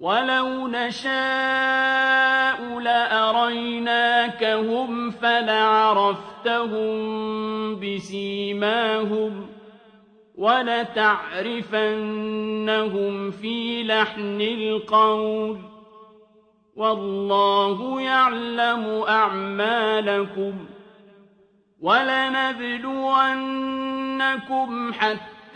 وَلَوْ نَشَاءُ لَأَرَيْنَاكَهُمْ فَلَعَرَفْتَهُم بِسِيمَاهُمْ ۚ وَلَتَعْرِفَنَّهُمْ فِي لَحْنِ الْقَوْلِ ۚ وَاللَّهُ يَعْلَمُ أَعْمَالَكُمْ ۚ وَلَنَبْلُوَنَّكُمْ حَتَّىٰ